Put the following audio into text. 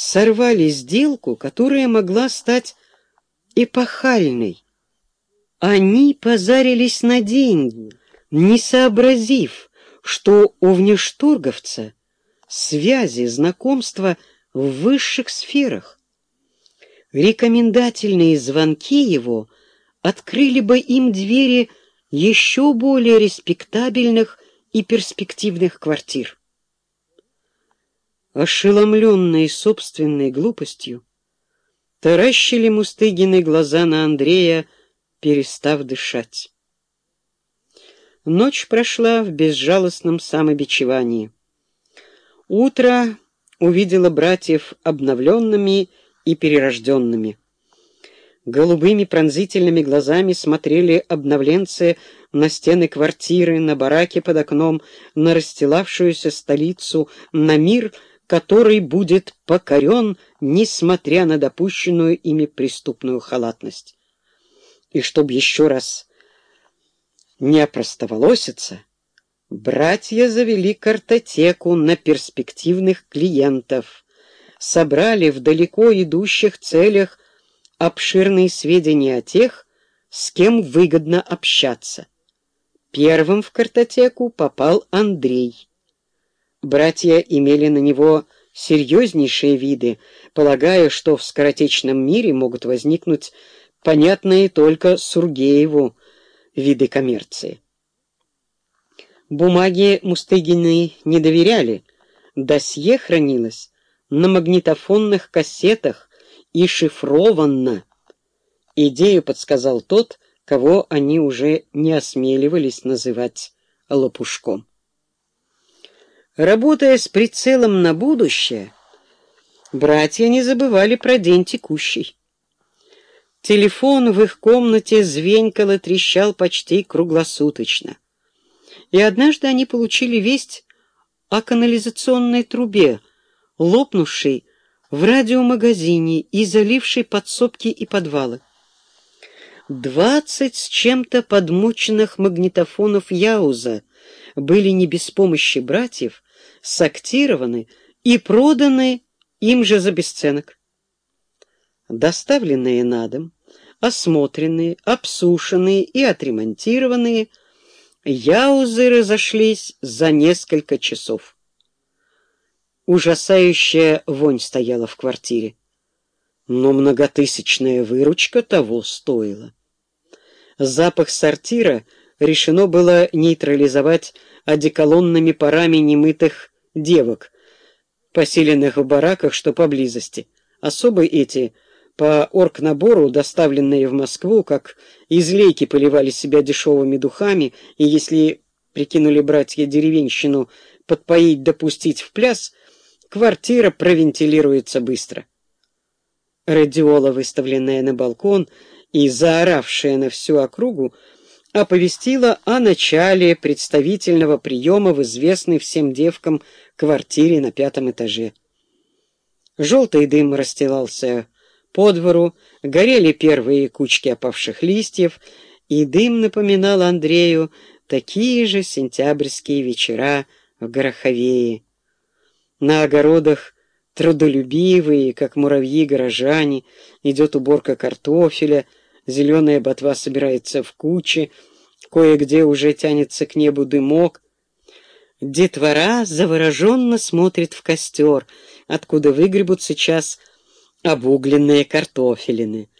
сорвали сделку, которая могла стать эпохальной. Они позарились на деньги, не сообразив, что у внешторговца связи, знакомства в высших сферах. Рекомендательные звонки его открыли бы им двери еще более респектабельных и перспективных квартир. Ошеломленные собственной глупостью, таращили Мустыгины глаза на Андрея, перестав дышать. Ночь прошла в безжалостном самобичевании. Утро увидело братьев обновленными и перерожденными. Голубыми пронзительными глазами смотрели обновленцы на стены квартиры, на бараки под окном, на расстилавшуюся столицу, на мир, который будет покорен, несмотря на допущенную ими преступную халатность. И чтоб еще раз не опростоволоситься, братья завели картотеку на перспективных клиентов, собрали в далеко идущих целях обширные сведения о тех, с кем выгодно общаться. Первым в картотеку попал Андрей. Братья имели на него серьезнейшие виды, полагая, что в скоротечном мире могут возникнуть понятные только Сургееву виды коммерции. Бумаги Мустыгины не доверяли, досье хранилось на магнитофонных кассетах, и шифрованно. Идею подсказал тот, кого они уже не осмеливались называть лопушком. Работая с прицелом на будущее, братья не забывали про день текущий. Телефон в их комнате звенькал и трещал почти круглосуточно. И однажды они получили весть о канализационной трубе, лопнувшей в радиомагазине и заливший подсобки и подвалы. Двадцать с чем-то подмоченных магнитофонов Яуза были не без помощи братьев сактированы и проданы им же за бесценок. Доставленные на дом, осмотренные, обсушенные и отремонтированные, Яузы разошлись за несколько часов. Ужасающая вонь стояла в квартире. Но многотысячная выручка того стоила. Запах сортира решено было нейтрализовать одеколонными парами немытых девок, поселенных в бараках, что поблизости. Особо эти по оргнабору, доставленные в Москву, как излейки поливали себя дешевыми духами, и если прикинули братья деревенщину подпоить допустить в пляс, Квартира провентилируется быстро. Радиола, выставленная на балкон и заоравшая на всю округу, оповестила о начале представительного приема в известной всем девкам квартире на пятом этаже. Желтый дым расстилался по двору, горели первые кучки опавших листьев, и дым напоминал Андрею такие же сентябрьские вечера в Гороховее. На огородах трудолюбивые, как муравьи горожане, идет уборка картофеля, зеленая ботва собирается в кучи, кое-где уже тянется к небу дымок. Детвора завороженно смотрит в костер, откуда выгребут сейчас обугленные картофелины.